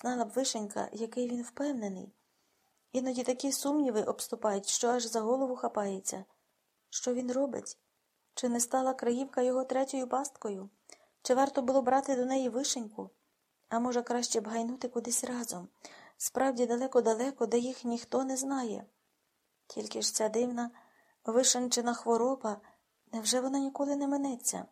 Знала б вишенька, який він впевнений. Іноді такі сумніви обступають, що аж за голову хапається. Що він робить? Чи не стала краївка його третьою пасткою? Чи варто було брати до неї вишеньку? А може, краще б гайнути кудись разом, справді далеко-далеко, де їх ніхто не знає. Тільки ж ця дивна вишенчина хвороба, невже вона ніколи не минеться?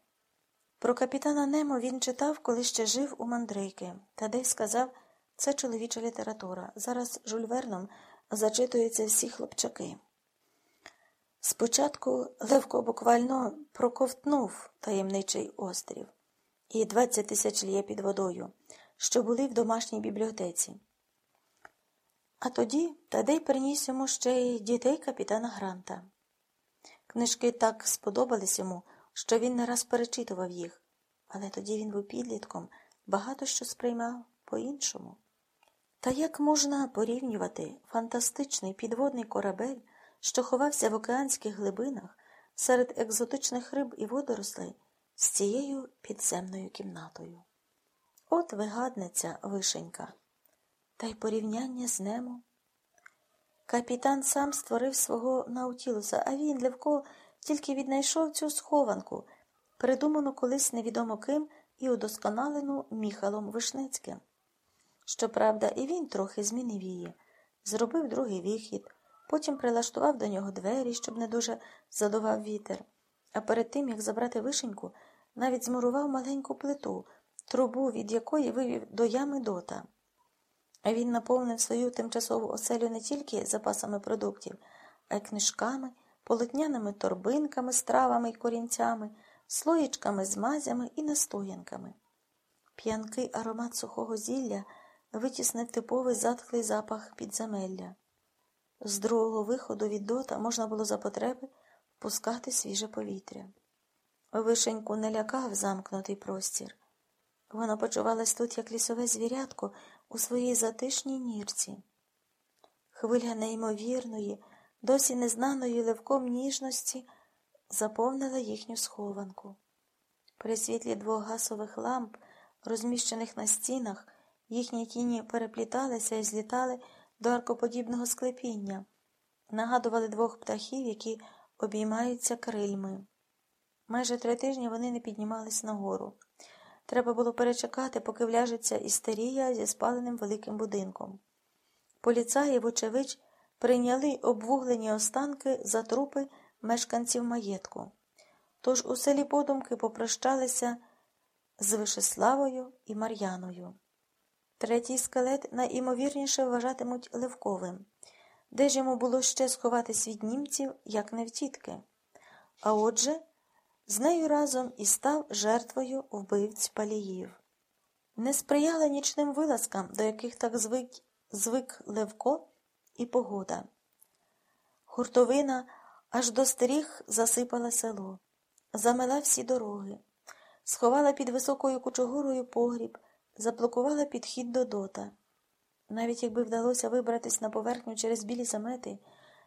Про капітана Немо він читав, коли ще жив у мандрейки, та десь сказав, це чоловіча література. Зараз Жюль Верном зачитуються всі хлопчаки. Спочатку Левко буквально проковтнув таємничий острів і 20 тисяч лє під водою, що були в домашній бібліотеці. А тоді Тадей приніс йому ще й дітей капітана Гранта. Книжки так сподобались йому, що він не раз перечитував їх, але тоді він був підлітком, багато що сприймав по-іншому. Та як можна порівнювати фантастичний підводний корабель, що ховався в океанських глибинах серед екзотичних риб і водорослей з цією підземною кімнатою? От вигадниця вишенька, та й порівняння з немо. Капітан сам створив свого наутілуса, а він, Левко, тільки віднайшов цю схованку, придуману колись невідомо ким і удосконалену Міхалом Вишнецьким. Щоправда, і він трохи змінив її, зробив другий вихід, потім прилаштував до нього двері, щоб не дуже задував вітер, а перед тим, як забрати вишеньку, навіть змурував маленьку плиту, трубу, від якої вивів до ями дота. Він наповнив свою тимчасову оселю не тільки запасами продуктів, а й книжками, полотняними торбинками з травами й корінцями, слоїчками з мазями і настоянками. П'янкий аромат сухого зілля витіснив типовий затхлий запах підземелля. З другого виходу від дота можна було за потреби впускати свіже повітря. Вишеньку не лякав замкнутий простір. Вона почувалась тут, як лісове звірятко у своїй затишній нірці. Хвиля неймовірної, досі незнаної левком ніжності заповнила їхню схованку. При світлі двох гасових ламп, розміщених на стінах, їхні тіні перепліталися і злітали до аркоподібного склепіння, нагадували двох птахів, які обіймаються крильми. Майже три тижні вони не піднімались нагору. Треба було перечекати, поки вляжеться істерія зі спаленим великим будинком. Поліцаї, вочевидь, прийняли обвуглені останки за трупи мешканців маєтку. Тож у селі подумки попрощалися з Вишеславою і Мар'яною. Третій скелет найімовірніше вважатимуть Левковим, де ж йому було ще сховатись від німців, як не в тітки. А отже, з нею разом і став жертвою вбивць паліїв. Не сприяла нічним вилазкам, до яких так звик, звик Левко і погода. Хуртовина аж до стріх засипала село, замела всі дороги, сховала під високою кучугурою погріб, заблокувала підхід до дота. Навіть якби вдалося вибратись на поверхню через білі замети,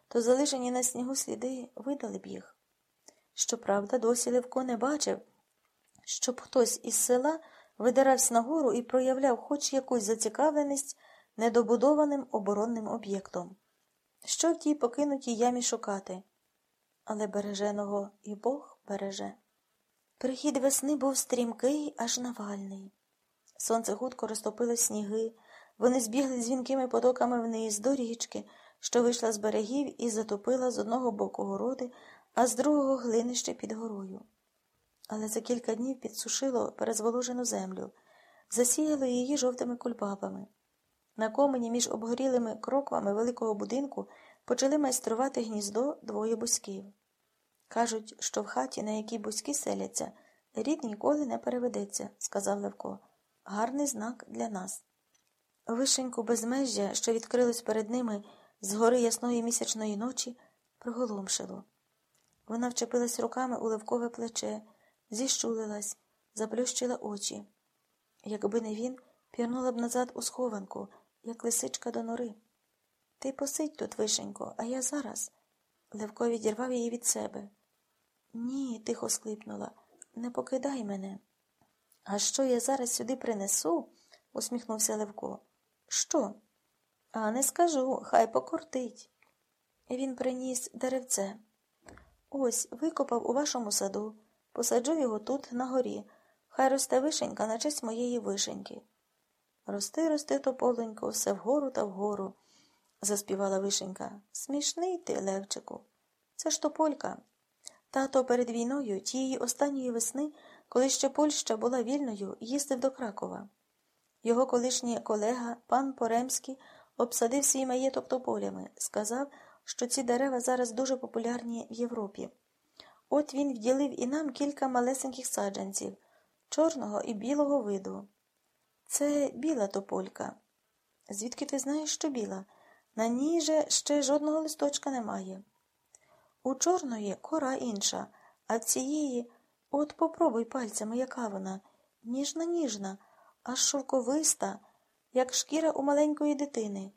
то залишені на снігу сліди видали б їх. Щоправда, досі Левко не бачив, щоб хтось із села видирався нагору і проявляв хоч якусь зацікавленість недобудованим оборонним об'єктом. Що в тій покинутій ямі шукати? Але береженого і Бог береже. Прихід весни був стрімкий, аж навальний. Сонце хутко розтопило сніги, вони збігли дзвінкими потоками вниз до річки, що вийшла з берегів і затопила з одного боку городи, а з другого глинище під горою. Але за кілька днів підсушило перезволожену землю, засіяло її жовтими кульбабами. На комені між обгорілими кроквами великого будинку почали майструвати гніздо двоє бузьків. Кажуть, що в хаті, на якій бузьки селяться, рід ніколи не переведеться, сказав Левко. Гарний знак для нас. Вишеньку безмежжя, що відкрилось перед ними з гори ясної місячної ночі, приголомшило. Вона вчепилась руками у левкове плече, зіщулилась, заплющила очі. Якби не він, пірнула б назад у схованку, як лисичка до нори. Ти посидь тут, вишенько, а я зараз. Левко відірвав її від себе. Ні, тихо склипнула, не покидай мене. А що я зараз сюди принесу? усміхнувся Левко. Що? А не скажу, хай покортить. Він приніс деревце. Ось викопав у вашому саду, посаджу його тут, на горі. Хай росте вишенька на честь моєї вишеньки. Рости, рости, тополенько, все вгору та вгору, заспівала вишенька. Смішний ти, Левчику. Це ж тополька. Тато перед війною, тієї останньої весни, коли ще Польща була вільною, їздив до Кракова. Його колишній колега, пан Поремський, обсадив свій маєток тополями, сказав, що ці дерева зараз дуже популярні в Європі. От він вділив і нам кілька малесеньких саджанців, чорного і білого виду. Це біла тополька. Звідки ти знаєш, що біла? На ній же ще жодного листочка немає. У чорної кора інша, а в цієї, от попробуй пальцями, яка вона, ніжна ніжна, аж шовковиста, як шкіра у маленької дитини.